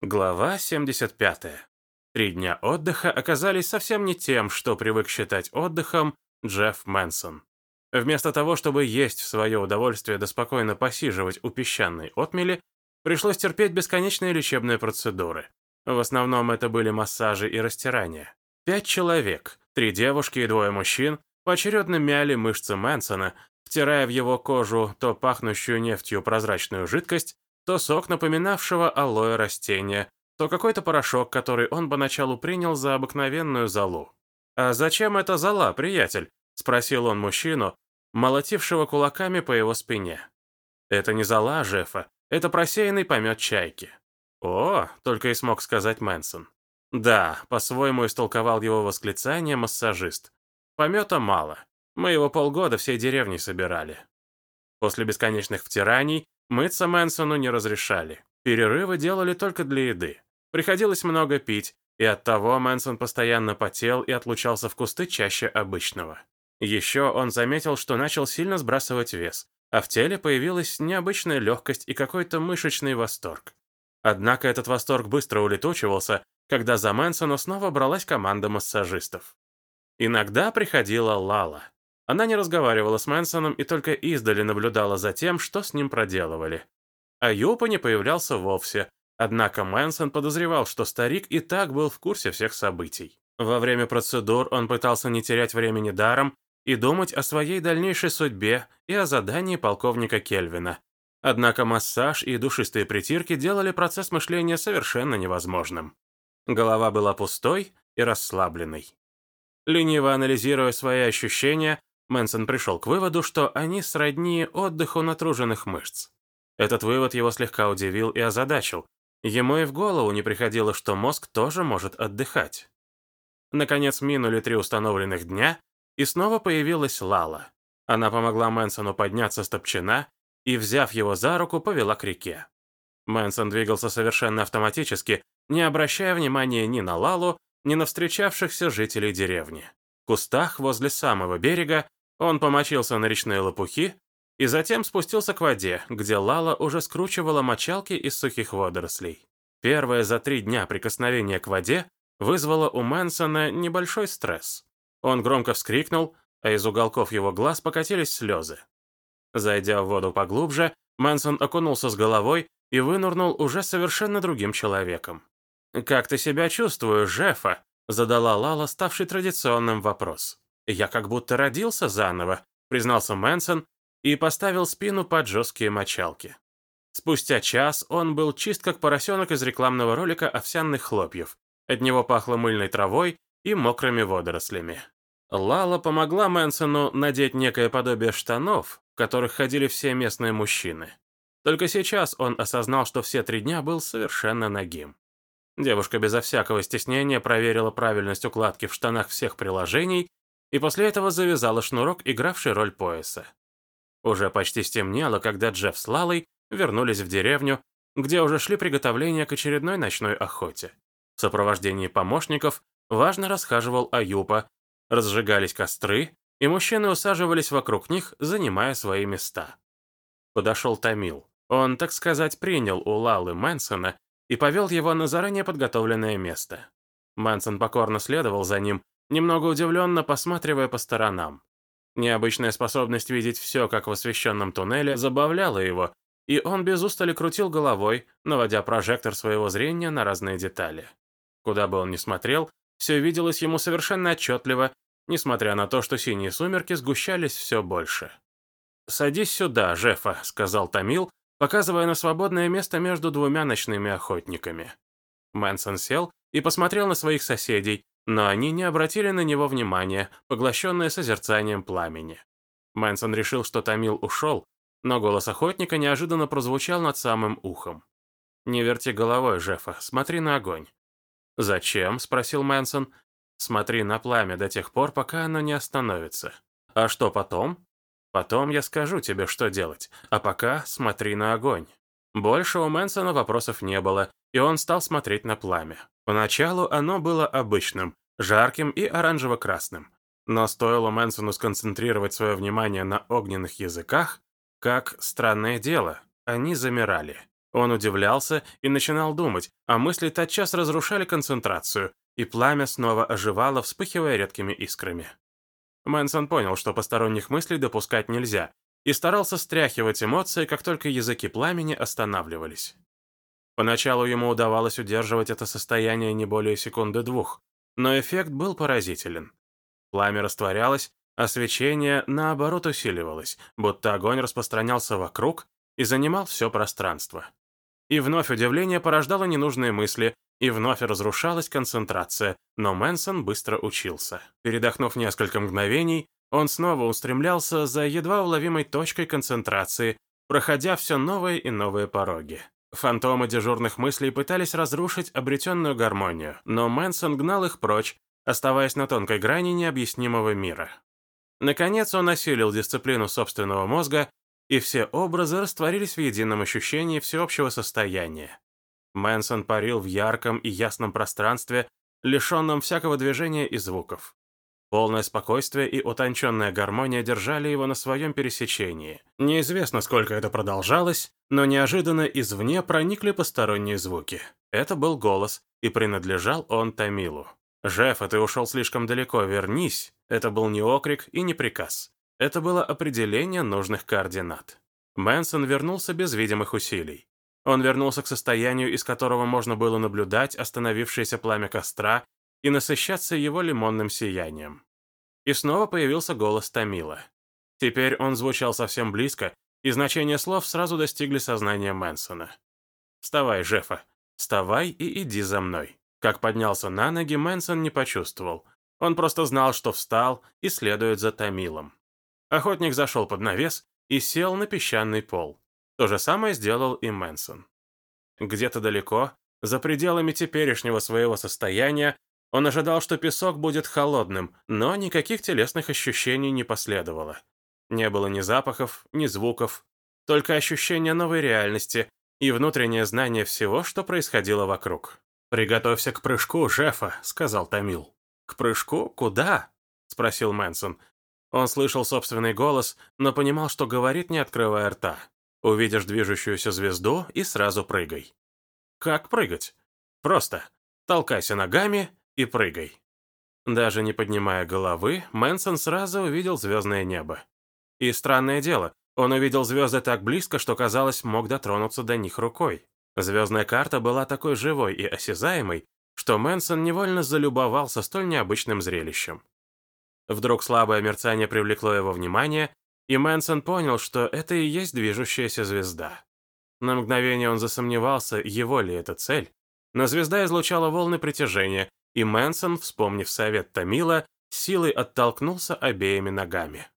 Глава 75. Три дня отдыха оказались совсем не тем, что привык считать отдыхом Джефф Мэнсон. Вместо того, чтобы есть в свое удовольствие да спокойно посиживать у песчаной отмели, пришлось терпеть бесконечные лечебные процедуры. В основном это были массажи и растирания. Пять человек, три девушки и двое мужчин, поочередно мяли мышцы Мэнсона, втирая в его кожу то пахнущую нефтью прозрачную жидкость, то сок напоминавшего алоэ растения, то какой-то порошок, который он поначалу принял за обыкновенную золу. «А зачем эта зола, приятель?» — спросил он мужчину, молотившего кулаками по его спине. «Это не зола, Жефа, это просеянный помет чайки». «О!» — только и смог сказать Мэнсон. «Да», — по-своему истолковал его восклицание массажист. «Помета мало. Мы его полгода всей деревни собирали». После бесконечных втираний Мыться Мэнсону не разрешали. Перерывы делали только для еды. Приходилось много пить, и оттого Мэнсон постоянно потел и отлучался в кусты чаще обычного. Еще он заметил, что начал сильно сбрасывать вес, а в теле появилась необычная легкость и какой-то мышечный восторг. Однако этот восторг быстро улетучивался, когда за Мэнсона снова бралась команда массажистов. Иногда приходила Лала. Она не разговаривала с Мэнсоном и только издали наблюдала за тем, что с ним проделывали. А Юпа не появлялся вовсе, однако Мэнсон подозревал, что старик и так был в курсе всех событий. Во время процедур он пытался не терять времени даром и думать о своей дальнейшей судьбе и о задании полковника Кельвина. Однако массаж и душистые притирки делали процесс мышления совершенно невозможным. Голова была пустой и расслабленной. Лениво анализируя свои ощущения, Мэнсон пришел к выводу, что они сродни отдыху натруженных мышц. Этот вывод его слегка удивил и озадачил. Ему и в голову не приходило, что мозг тоже может отдыхать. Наконец минули три установленных дня, и снова появилась Лала. Она помогла Мэнсону подняться с топчина и, взяв его за руку, повела к реке. Мэнсон двигался совершенно автоматически, не обращая внимания ни на Лалу, ни на встречавшихся жителей деревни. В кустах возле самого берега он помочился на речные лопухи и затем спустился к воде, где Лала уже скручивала мочалки из сухих водорослей. Первое за три дня прикосновение к воде вызвало у Мэнсона небольшой стресс. Он громко вскрикнул, а из уголков его глаз покатились слезы. Зайдя в воду поглубже, Мэнсон окунулся с головой и вынырнул уже совершенно другим человеком. «Как ты себя чувствуешь, Жефа?» — задала Лала, ставший традиционным вопрос. «Я как будто родился заново», — признался Мэнсон и поставил спину под жесткие мочалки. Спустя час он был чист, как поросенок из рекламного ролика овсяных хлопьев. От него пахло мыльной травой и мокрыми водорослями. Лала помогла Мэнсону надеть некое подобие штанов, в которых ходили все местные мужчины. Только сейчас он осознал, что все три дня был совершенно нагим. Девушка безо всякого стеснения проверила правильность укладки в штанах всех приложений и после этого завязала шнурок, игравший роль пояса. Уже почти стемнело, когда Джефф с Лалой вернулись в деревню, где уже шли приготовления к очередной ночной охоте. В сопровождении помощников важно расхаживал Аюпа, разжигались костры, и мужчины усаживались вокруг них, занимая свои места. Подошел Томил. Он, так сказать, принял у Лалы Мэнсона и повел его на заранее подготовленное место. Мэнсон покорно следовал за ним, немного удивленно посматривая по сторонам. Необычная способность видеть все, как в освещенном туннеле, забавляла его, и он без устали крутил головой, наводя прожектор своего зрения на разные детали. Куда бы он ни смотрел, все виделось ему совершенно отчетливо, несмотря на то, что синие сумерки сгущались все больше. «Садись сюда, Жефа», — сказал Томил, показывая на свободное место между двумя ночными охотниками. Мэнсон сел и посмотрел на своих соседей, но они не обратили на него внимания, поглощенные созерцанием пламени. Мэнсон решил, что Томил ушел, но голос охотника неожиданно прозвучал над самым ухом. «Не верти головой, Жефа, смотри на огонь». «Зачем?» — спросил Мэнсон. «Смотри на пламя до тех пор, пока оно не остановится». «А что потом?» «Потом я скажу тебе, что делать, а пока смотри на огонь». Больше у Мэнсона вопросов не было, и он стал смотреть на пламя. Поначалу оно было обычным, жарким и оранжево-красным. Но стоило Мэнсону сконцентрировать свое внимание на огненных языках, как, странное дело, они замирали. Он удивлялся и начинал думать, а мысли тотчас разрушали концентрацию, и пламя снова оживало, вспыхивая редкими искрами. Мэнсон понял, что посторонних мыслей допускать нельзя, и старался стряхивать эмоции, как только языки пламени останавливались. Поначалу ему удавалось удерживать это состояние не более секунды-двух, но эффект был поразителен. Пламя растворялось, а свечение, наоборот, усиливалось, будто огонь распространялся вокруг и занимал все пространство. И вновь удивление порождало ненужные мысли, и вновь разрушалась концентрация, но Мэнсон быстро учился. Передохнув несколько мгновений, он снова устремлялся за едва уловимой точкой концентрации, проходя все новые и новые пороги. Фантомы дежурных мыслей пытались разрушить обретенную гармонию, но Мэнсон гнал их прочь, оставаясь на тонкой грани необъяснимого мира. Наконец он осилил дисциплину собственного мозга, и все образы растворились в едином ощущении всеобщего состояния. Мэнсон парил в ярком и ясном пространстве, лишенном всякого движения и звуков. Полное спокойствие и утонченная гармония держали его на своем пересечении. Неизвестно, сколько это продолжалось, но неожиданно извне проникли посторонние звуки. Это был голос, и принадлежал он Тамилу. «Жефа, ты ушел слишком далеко, вернись!» Это был не окрик и не приказ. Это было определение нужных координат. Мэнсон вернулся без видимых усилий. Он вернулся к состоянию, из которого можно было наблюдать остановившееся пламя костра и насыщаться его лимонным сиянием. И снова появился голос Тамила. Теперь он звучал совсем близко, и значения слов сразу достигли сознания Мэнсона. «Вставай, Жефа, вставай и иди за мной». Как поднялся на ноги, Мэнсон не почувствовал. Он просто знал, что встал и следует за Тамилом. Охотник зашел под навес и сел на песчаный пол. То же самое сделал и Мэнсон. Где-то далеко, за пределами теперешнего своего состояния, он ожидал, что песок будет холодным, но никаких телесных ощущений не последовало. Не было ни запахов, ни звуков, только ощущение новой реальности и внутреннее знание всего, что происходило вокруг. «Приготовься к прыжку, Жефа», — сказал Тамил. «К прыжку? Куда?» — спросил Мэнсон. Он слышал собственный голос, но понимал, что говорит, не открывая рта. Увидишь движущуюся звезду и сразу прыгай. Как прыгать? Просто толкайся ногами и прыгай. Даже не поднимая головы, Мэнсон сразу увидел звездное небо. И странное дело, он увидел звезды так близко, что, казалось, мог дотронуться до них рукой. Звездная карта была такой живой и осязаемой, что Мэнсон невольно залюбовался столь необычным зрелищем. Вдруг слабое мерцание привлекло его внимание, и Мэнсон понял, что это и есть движущаяся звезда. На мгновение он засомневался, его ли это цель, но звезда излучала волны притяжения, и Мэнсон, вспомнив совет Томила, силой оттолкнулся обеими ногами.